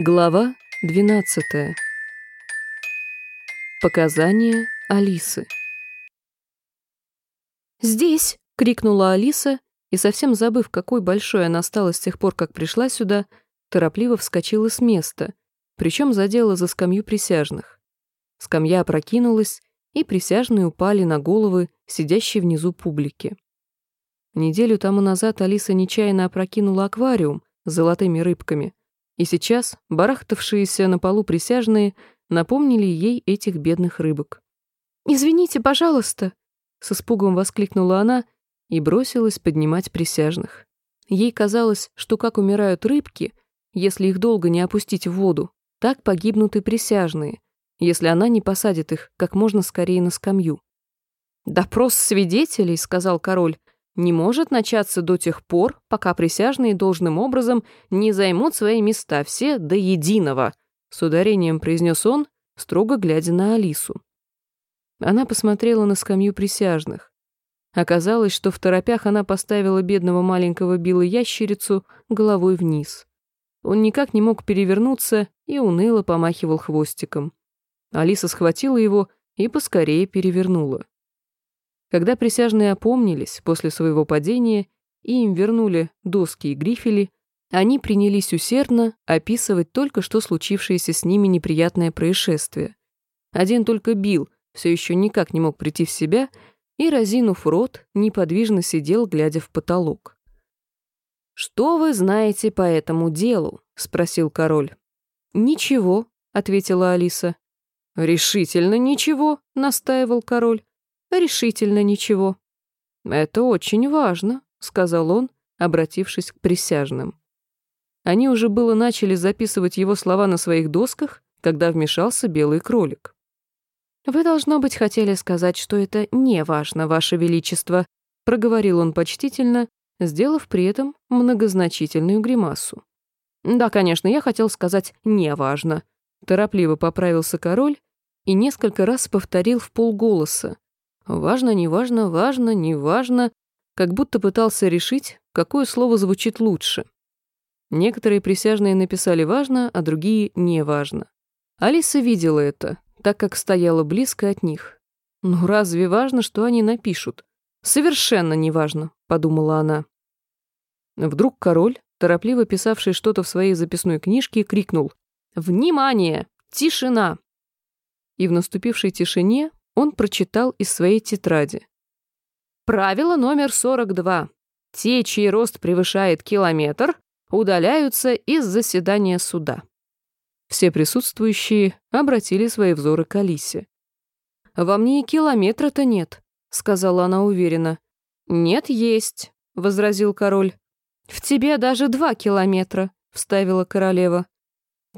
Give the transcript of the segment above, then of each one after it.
Глава 12. Показания Алисы. «Здесь!» — крикнула Алиса, и, совсем забыв, какой большой она стала с тех пор, как пришла сюда, торопливо вскочила с места, причем задела за скамью присяжных. Скамья опрокинулась, и присяжные упали на головы сидящей внизу публики. Неделю тому назад Алиса нечаянно опрокинула аквариум с золотыми рыбками, и сейчас барахтавшиеся на полу присяжные напомнили ей этих бедных рыбок. «Извините, пожалуйста!» — с испугом воскликнула она и бросилась поднимать присяжных. Ей казалось, что как умирают рыбки, если их долго не опустить в воду, так погибнут и присяжные, если она не посадит их как можно скорее на скамью. «Допрос свидетелей», — сказал король, не может начаться до тех пор, пока присяжные должным образом не займут свои места все до единого», с ударением произнес он, строго глядя на Алису. Она посмотрела на скамью присяжных. Оказалось, что в торопях она поставила бедного маленького Билла ящерицу головой вниз. Он никак не мог перевернуться и уныло помахивал хвостиком. Алиса схватила его и поскорее перевернула. Когда присяжные опомнились после своего падения и им вернули доски и грифели, они принялись усердно описывать только что случившееся с ними неприятное происшествие. Один только Билл все еще никак не мог прийти в себя и, разинув рот, неподвижно сидел, глядя в потолок. «Что вы знаете по этому делу?» — спросил король. «Ничего», — ответила Алиса. «Решительно ничего», — настаивал король. Решительно ничего. Это очень важно, сказал он, обратившись к присяжным. Они уже было начали записывать его слова на своих досках, когда вмешался белый кролик. «Вы, должно быть, хотели сказать, что это не важно, Ваше Величество», проговорил он почтительно, сделав при этом многозначительную гримасу. «Да, конечно, я хотел сказать «не важно», торопливо поправился король и несколько раз повторил в полголоса, Важно, неважно, важно, неважно, как будто пытался решить, какое слово звучит лучше. Некоторые присяжные написали «важно», а другие «неважно». Алиса видела это, так как стояла близко от них. «Ну разве важно, что они напишут?» «Совершенно неважно», — подумала она. Вдруг король, торопливо писавший что-то в своей записной книжке, крикнул «Внимание! Тишина!» И в наступившей тишине он прочитал из своей тетради. Правило номер 42. Те, чей рост превышает километр, удаляются из заседания суда. Все присутствующие обратили свои взоры к Алисе. «Во мне и километра-то нет», — сказала она уверенно. «Нет, есть», — возразил король. «В тебе даже два километра», — вставила королева.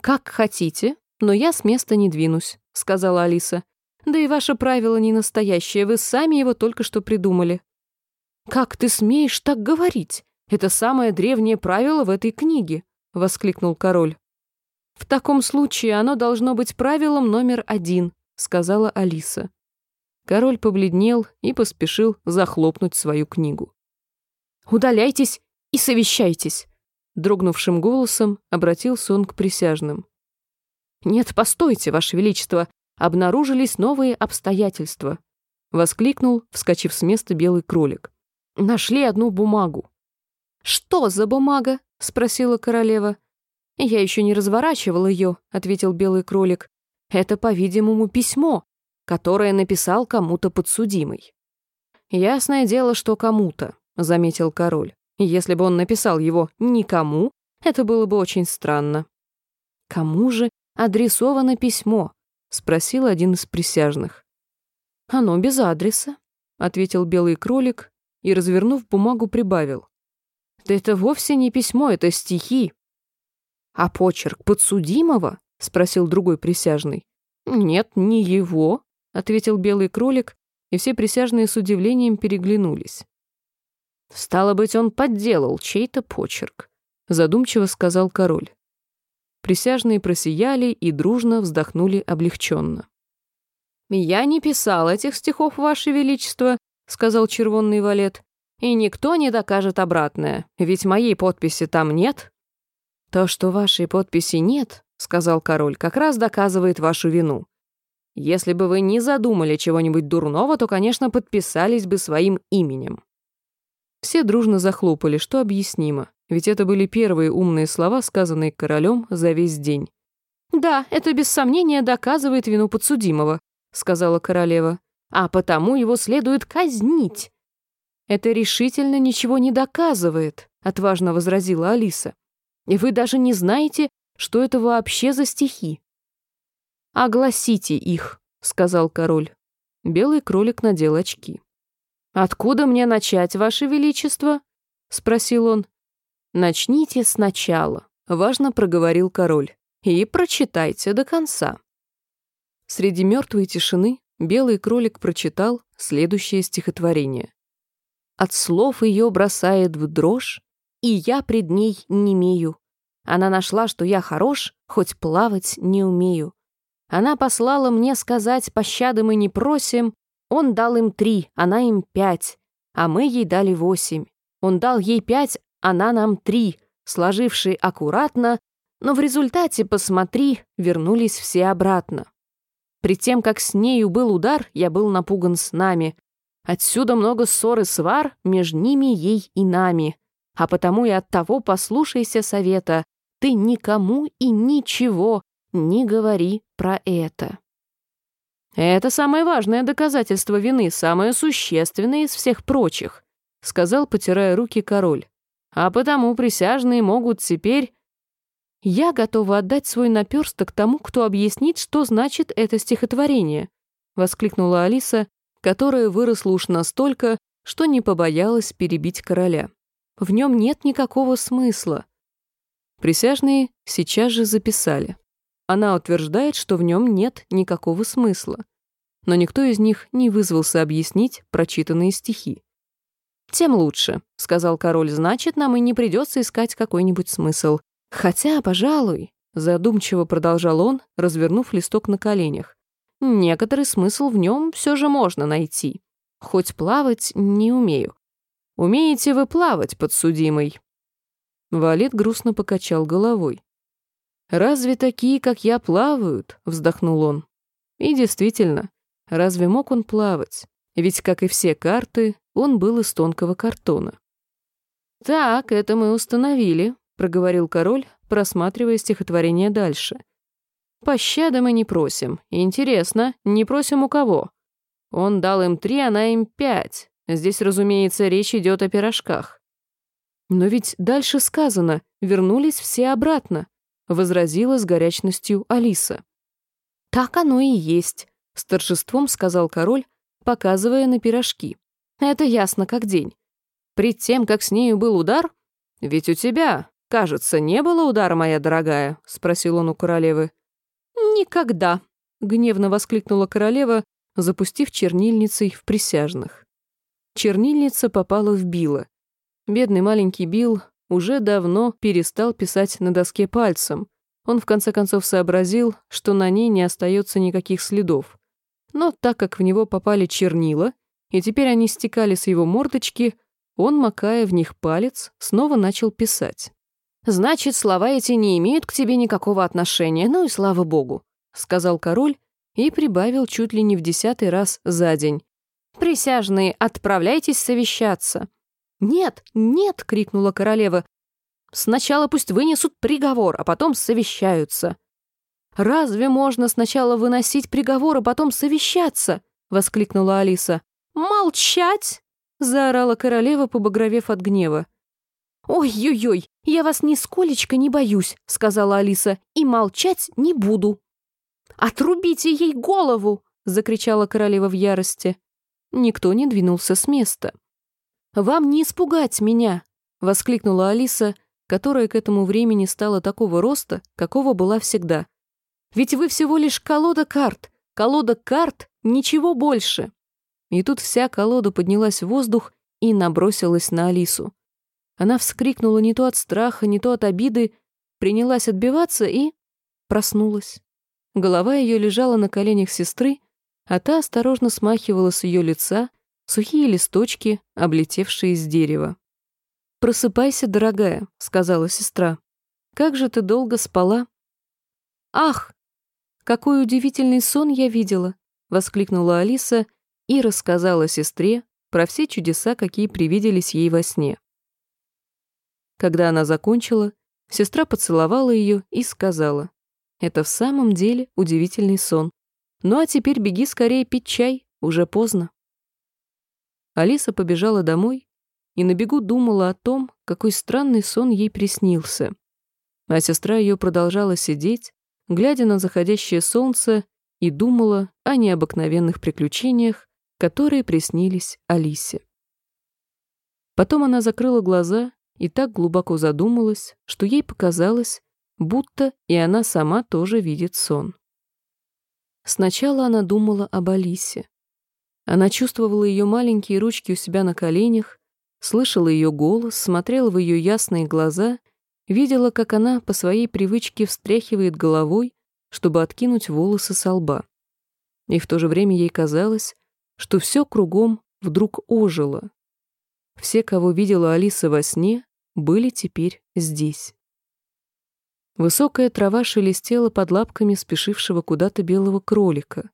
«Как хотите, но я с места не двинусь», — сказала Алиса. Да и ваше правило не настоящее, вы сами его только что придумали». «Как ты смеешь так говорить? Это самое древнее правило в этой книге», — воскликнул король. «В таком случае оно должно быть правилом номер один», — сказала Алиса. Король побледнел и поспешил захлопнуть свою книгу. «Удаляйтесь и совещайтесь», — дрогнувшим голосом обратился он к присяжным. «Нет, постойте, Ваше Величество, обнаружились новые обстоятельства», — воскликнул, вскочив с места белый кролик. «Нашли одну бумагу». «Что за бумага?» — спросила королева. «Я еще не разворачивал ее», — ответил белый кролик. «Это, по-видимому, письмо, которое написал кому-то подсудимый». «Ясное дело, что кому-то», — заметил король. «Если бы он написал его никому, это было бы очень странно». «Кому же адресовано письмо?» — спросил один из присяжных. «Оно без адреса», — ответил белый кролик и, развернув бумагу, прибавил. «Да это вовсе не письмо, это стихи». «А почерк подсудимого?» — спросил другой присяжный. «Нет, не его», — ответил белый кролик, и все присяжные с удивлением переглянулись. «Стало быть, он подделал чей-то почерк», — задумчиво сказал король. Присяжные просияли и дружно вздохнули облегченно. «Я не писал этих стихов, Ваше Величество», — сказал червонный валет, «и никто не докажет обратное, ведь моей подписи там нет». «То, что вашей подписи нет», — сказал король, как раз доказывает вашу вину. Если бы вы не задумали чего-нибудь дурного, то, конечно, подписались бы своим именем». Все дружно захлопали, что объяснимо, ведь это были первые умные слова, сказанные королем за весь день. «Да, это без сомнения доказывает вину подсудимого», — сказала королева. «А потому его следует казнить». «Это решительно ничего не доказывает», — отважно возразила Алиса. «И вы даже не знаете, что это вообще за стихи?» «Огласите их», — сказал король. Белый кролик надел очки. «Откуда мне начать, Ваше Величество?» — спросил он. «Начните сначала», — важно проговорил король, «и прочитайте до конца». Среди мертвой тишины белый кролик прочитал следующее стихотворение. «От слов ее бросает в дрожь, и я пред ней не имею. Она нашла, что я хорош, хоть плавать не умею. Она послала мне сказать, пощады мы не просим. Он дал им три, она им пять, а мы ей дали восемь. Он дал ей пять, она нам три, сложившие аккуратно, но в результате, посмотри, вернулись все обратно. При тем, как с нею был удар, я был напуган с нами. Отсюда много ссор и свар между ними, ей и нами. А потому и от того послушайся совета. Ты никому и ничего не говори про это. «Это самое важное доказательство вины, самое существенное из всех прочих», сказал, потирая руки король. «А потому присяжные могут теперь...» «Я готова отдать свой наперсток тому, кто объяснит, что значит это стихотворение», воскликнула Алиса, которая выросла уж настолько, что не побоялась перебить короля. «В нем нет никакого смысла». Присяжные сейчас же записали. Она утверждает, что в нем нет никакого смысла. Но никто из них не вызвался объяснить прочитанные стихи. «Тем лучше», — сказал король, — «значит, нам и не придется искать какой-нибудь смысл. Хотя, пожалуй», — задумчиво продолжал он, развернув листок на коленях, «некоторый смысл в нем все же можно найти. Хоть плавать не умею. Умеете вы плавать, подсудимый?» Валет грустно покачал головой. «Разве такие, как я, плавают?» — вздохнул он. И действительно, разве мог он плавать? Ведь, как и все карты, он был из тонкого картона. «Так, это мы установили», — проговорил король, просматривая стихотворение дальше. «Пощады мы не просим. Интересно, не просим у кого? Он дал им три, она им пять. Здесь, разумеется, речь идет о пирожках. Но ведь дальше сказано, вернулись все обратно возразила с горячностью Алиса. «Так оно и есть», — с торжеством сказал король, показывая на пирожки. «Это ясно как день. Пред тем, как с нею был удар... Ведь у тебя, кажется, не было удара, моя дорогая?» — спросил он у королевы. «Никогда», — гневно воскликнула королева, запустив чернильницей в присяжных. Чернильница попала в Билла. Бедный маленький Билл уже давно перестал писать на доске пальцем. Он в конце концов сообразил, что на ней не остается никаких следов. Но так как в него попали чернила, и теперь они стекали с его мордочки, он, макая в них палец, снова начал писать. «Значит, слова эти не имеют к тебе никакого отношения, ну и слава богу», — сказал король и прибавил чуть ли не в десятый раз за день. «Присяжные, отправляйтесь совещаться. «Нет, нет!» — крикнула королева. «Сначала пусть вынесут приговор, а потом совещаются». «Разве можно сначала выносить приговор, а потом совещаться?» — воскликнула Алиса. «Молчать!» — заорала королева, побагровев от гнева. «Ой-ой-ой, я вас нисколечко не боюсь», — сказала Алиса, — «и молчать не буду». «Отрубите ей голову!» — закричала королева в ярости. Никто не двинулся с места. «Вам не испугать меня!» — воскликнула Алиса, которая к этому времени стала такого роста, какого была всегда. «Ведь вы всего лишь колода карт. Колода карт — ничего больше!» И тут вся колода поднялась в воздух и набросилась на Алису. Она вскрикнула не то от страха, не то от обиды, принялась отбиваться и проснулась. Голова ее лежала на коленях сестры, а та осторожно смахивала с ее лица сухие листочки, облетевшие с дерева. «Просыпайся, дорогая», — сказала сестра. «Как же ты долго спала?» «Ах, какой удивительный сон я видела!» — воскликнула Алиса и рассказала сестре про все чудеса, какие привиделись ей во сне. Когда она закончила, сестра поцеловала ее и сказала, «Это в самом деле удивительный сон. Ну а теперь беги скорее пить чай, уже поздно». Алиса побежала домой и на бегу думала о том, какой странный сон ей приснился. А сестра ее продолжала сидеть, глядя на заходящее солнце, и думала о необыкновенных приключениях, которые приснились Алисе. Потом она закрыла глаза и так глубоко задумалась, что ей показалось, будто и она сама тоже видит сон. Сначала она думала об Алисе. Она чувствовала ее маленькие ручки у себя на коленях, слышала ее голос, смотрела в ее ясные глаза, видела, как она по своей привычке встряхивает головой, чтобы откинуть волосы со лба. И в то же время ей казалось, что все кругом вдруг ожило. Все, кого видела Алиса во сне, были теперь здесь. Высокая трава шелестела под лапками спешившего куда-то белого кролика.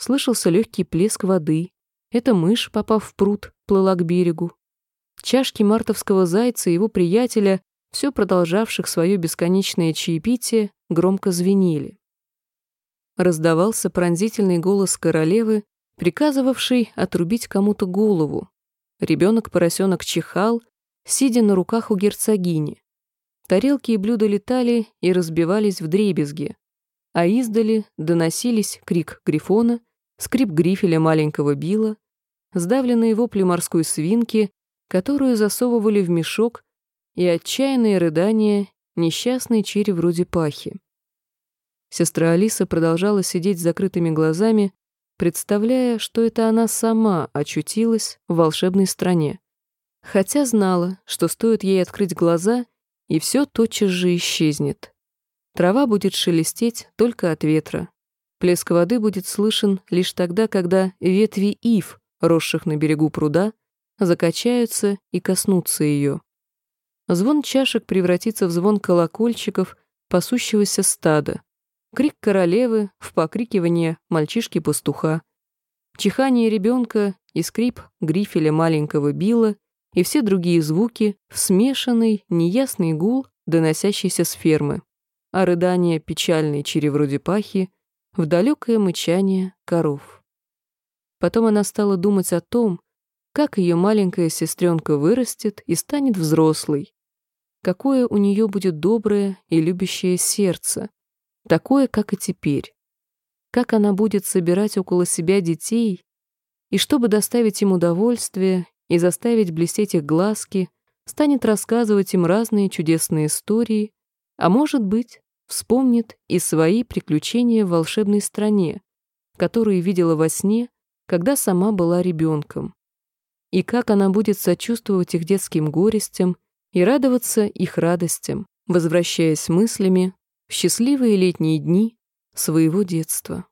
Слышался легкий плеск воды. Эта мышь, попав в пруд, плыла к берегу. Чашки мартовского зайца и его приятеля, все продолжавших свое бесконечное чаепитие, громко звенели. Раздавался пронзительный голос королевы, приказывавший отрубить кому-то голову. Ребенок-поросенок чихал, сидя на руках у герцогини. Тарелки и блюда летали и разбивались в дребезги, а издали доносились крик грифона, скрип грифеля маленького била, сдавленные вопли морской свинки, которую засовывали в мешок, и отчаянные рыдания несчастной черри вроде пахи. Сестра Алиса продолжала сидеть с закрытыми глазами, представляя, что это она сама очутилась в волшебной стране. Хотя знала, что стоит ей открыть глаза, и все тотчас же исчезнет. Трава будет шелестеть только от ветра. Плеск воды будет слышен лишь тогда, когда ветви ив, росших на берегу пруда, закачаются и коснутся ее. Звон чашек превратится в звон колокольчиков пасущегося стада, крик королевы в покрикивание мальчишки-пастуха, чихание ребенка и скрип грифеля маленького Билла и все другие звуки в смешанный, неясный гул, доносящийся с фермы, а рыдание печальной черевродипахи в далекое мычание коров. Потом она стала думать о том, как ее маленькая сестренка вырастет и станет взрослой, какое у нее будет доброе и любящее сердце, такое, как и теперь, как она будет собирать около себя детей, и чтобы доставить им удовольствие и заставить блестеть их глазки, станет рассказывать им разные чудесные истории, а может быть, вспомнит и свои приключения в волшебной стране, которые видела во сне, когда сама была ребенком. И как она будет сочувствовать их детским горестям и радоваться их радостям, возвращаясь мыслями в счастливые летние дни своего детства.